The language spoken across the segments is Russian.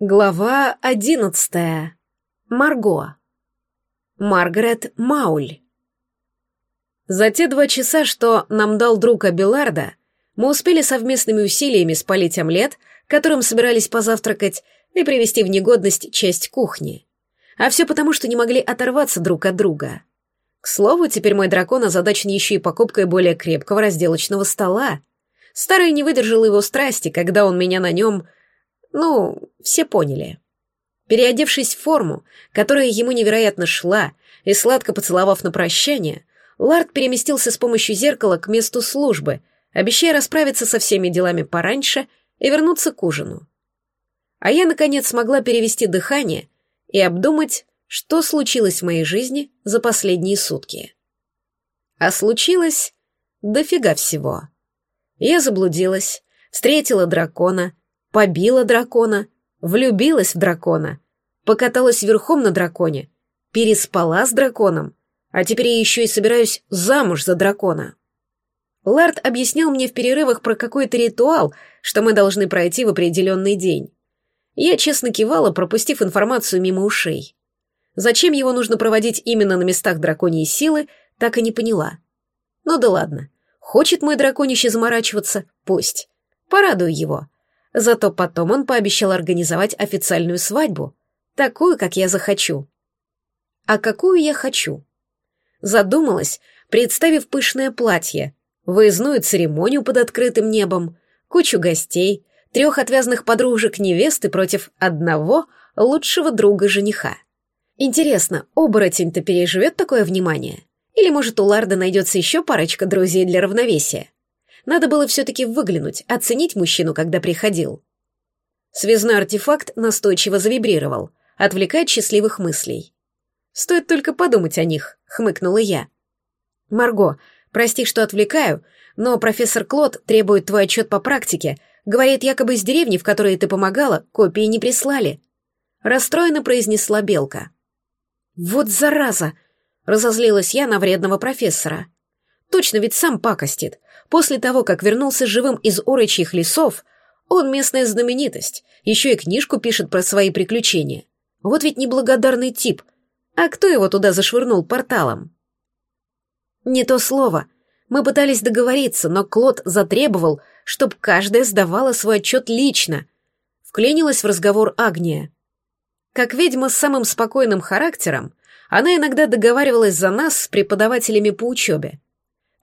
Глава одиннадцатая. Марго. Маргарет Мауль. За те два часа, что нам дал друг Абеларда, мы успели совместными усилиями спалить омлет, которым собирались позавтракать, и привести в негодность часть кухни. А все потому, что не могли оторваться друг от друга. К слову, теперь мой дракон озадачен еще и покупкой более крепкого разделочного стола. Старый не выдержал его страсти, когда он меня на нем ну, все поняли. Переодевшись в форму, которая ему невероятно шла, и сладко поцеловав на прощание, Лард переместился с помощью зеркала к месту службы, обещая расправиться со всеми делами пораньше и вернуться к ужину. А я, наконец, смогла перевести дыхание и обдумать, что случилось в моей жизни за последние сутки. А случилось дофига всего. Я заблудилась, встретила дракона — побила дракона, влюбилась в дракона, покаталась верхом на драконе, переспала с драконом, а теперь я еще и собираюсь замуж за дракона. Лард объяснял мне в перерывах про какой-то ритуал, что мы должны пройти в определенный день. Я честно кивала, пропустив информацию мимо ушей. Зачем его нужно проводить именно на местах драконьей силы, так и не поняла. Ну да ладно. Хочет мой драконище заморачиваться? Пусть. Порадую его. Зато потом он пообещал организовать официальную свадьбу, такую, как я захочу. А какую я хочу? Задумалась, представив пышное платье, выездную церемонию под открытым небом, кучу гостей, трех отвязных подружек невесты против одного лучшего друга жениха. Интересно, оборотень-то переживет такое внимание? Или, может, у Ларда найдется еще парочка друзей для равновесия? Надо было все-таки выглянуть, оценить мужчину, когда приходил. Связной артефакт настойчиво завибрировал, отвлекая от счастливых мыслей. «Стоит только подумать о них», — хмыкнула я. «Марго, прости, что отвлекаю, но профессор Клод требует твой отчет по практике. Говорит, якобы из деревни, в которой ты помогала, копии не прислали». Расстроенно произнесла Белка. «Вот зараза!» — разозлилась я на вредного профессора. «Точно ведь сам пакостит. После того, как вернулся живым из орочьих лесов, он местная знаменитость, еще и книжку пишет про свои приключения. Вот ведь неблагодарный тип. А кто его туда зашвырнул порталом? Не то слово. Мы пытались договориться, но Клод затребовал, чтобы каждая сдавала свой отчет лично. Вклинилась в разговор Агния. Как ведьма с самым спокойным характером, она иногда договаривалась за нас с преподавателями по учебе.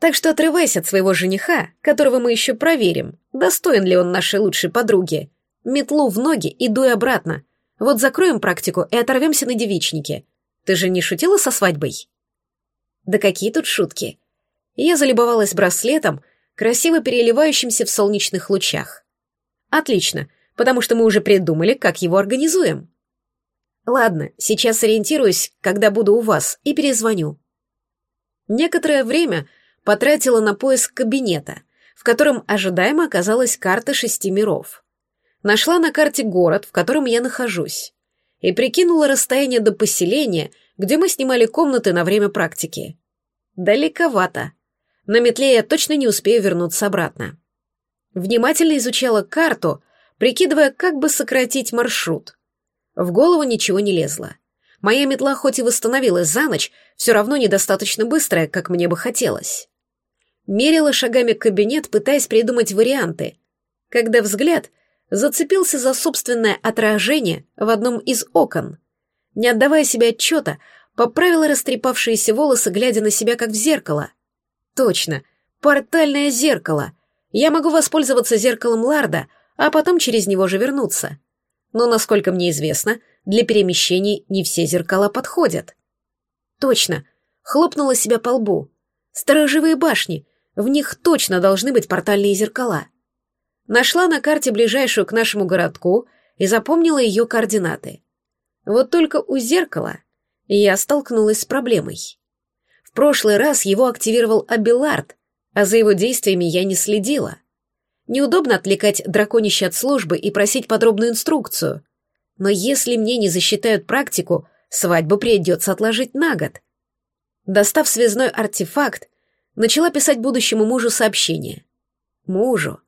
Так что отрывайся от своего жениха, которого мы еще проверим, достоин ли он нашей лучшей подруги. Метлу в ноги и дуй обратно. Вот закроем практику и оторвемся на девичнике. Ты же не шутила со свадьбой? Да какие тут шутки. Я залюбовалась браслетом, красиво переливающимся в солнечных лучах. Отлично, потому что мы уже придумали, как его организуем. Ладно, сейчас ориентируюсь, когда буду у вас, и перезвоню. Некоторое время потратила на поиск кабинета, в котором ожидаемо оказалась карта шести миров. Нашла на карте город, в котором я нахожусь, и прикинула расстояние до поселения, где мы снимали комнаты на время практики. Далековато. На метле я точно не успею вернуться обратно. Внимательно изучала карту, прикидывая, как бы сократить маршрут. В голову ничего не лезло. Моя метла хоть и восстановилась за ночь, все равно недостаточно быстрая, как мне бы хотелось мерила шагами кабинет, пытаясь придумать варианты, когда взгляд зацепился за собственное отражение в одном из окон. Не отдавая себе отчета, поправила растрепавшиеся волосы, глядя на себя как в зеркало. Точно, портальное зеркало. Я могу воспользоваться зеркалом Ларда, а потом через него же вернуться. Но, насколько мне известно, для перемещений не все зеркала подходят. Точно, хлопнула себя по лбу. Сторожевые башни, в них точно должны быть портальные зеркала. Нашла на карте ближайшую к нашему городку и запомнила ее координаты. Вот только у зеркала я столкнулась с проблемой. В прошлый раз его активировал Абилард, а за его действиями я не следила. Неудобно отвлекать драконище от службы и просить подробную инструкцию. Но если мне не засчитают практику, свадьбу придется отложить на год. Достав связной артефакт, начала писать будущему мужу сообщение. Мужу.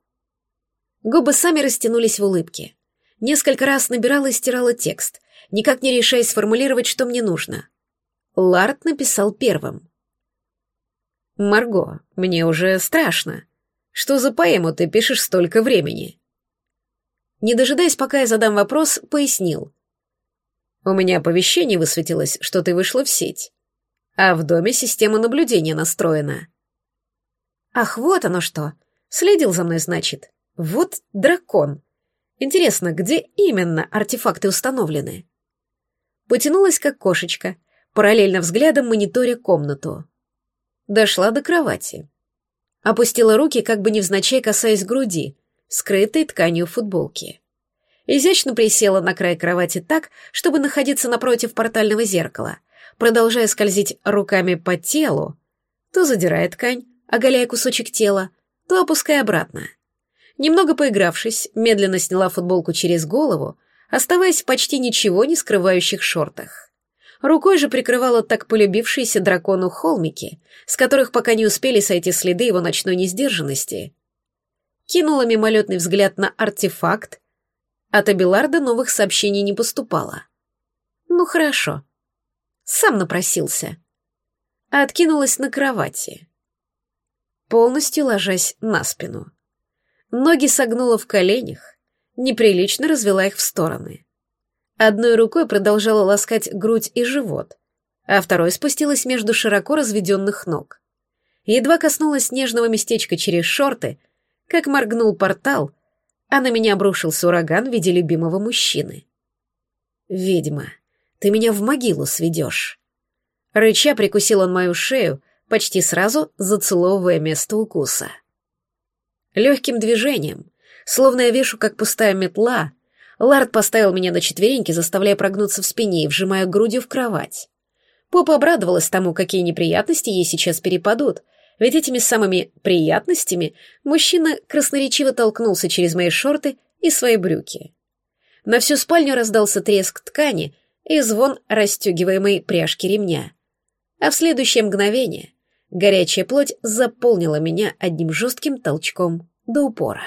Губы сами растянулись в улыбке. Несколько раз набирала и стирала текст, никак не решаясь сформулировать, что мне нужно. Ларт написал первым. «Марго, мне уже страшно. Что за поэму ты пишешь столько времени?» Не дожидаясь, пока я задам вопрос, пояснил. «У меня оповещение высветилось, что ты вышла в сеть, а в доме система наблюдения настроена». «Ах, вот оно что! Следил за мной, значит. Вот дракон. Интересно, где именно артефакты установлены?» Потянулась, как кошечка, параллельно взглядом мониторя комнату. Дошла до кровати. Опустила руки, как бы невзначай касаясь груди, скрытой тканью футболки. Изящно присела на край кровати так, чтобы находиться напротив портального зеркала, продолжая скользить руками по телу, то задирая ткань, оголяя кусочек тела, то опуская обратно. Немного поигравшись, медленно сняла футболку через голову, оставаясь почти ничего не скрывающих шортах. Рукой же прикрывала так полюбившиеся дракону холмики, с которых пока не успели сойти следы его ночной несдержанности. Кинула мимолетный взгляд на артефакт. От Абиларда новых сообщений не поступало. Ну хорошо. Сам напросился. Откинулась на кровати, полностью ложась на спину. Ноги согнула в коленях, неприлично развела их в стороны. Одной рукой продолжала ласкать грудь и живот, а второй спустилась между широко разведенных ног. Едва коснулась нежного местечка через шорты, как моргнул портал, а на меня обрушился ураган в виде любимого мужчины. «Ведьма, ты меня в могилу сведешь!» Рыча прикусил он мою шею, почти сразу зацеловывая место укуса. Легким движением, словно я вешу, как пустая метла, Лард поставил меня на четвереньки, заставляя прогнуться в спине и вжимая грудью в кровать. Попа обрадовалась тому, какие неприятности ей сейчас перепадут, ведь этими самыми приятностями мужчина красноречиво толкнулся через мои шорты и свои брюки. На всю спальню раздался треск ткани и звон расстегиваемой пряжки ремня. А в следующее мгновение горячая плоть заполнила меня одним жестким толчком до упора.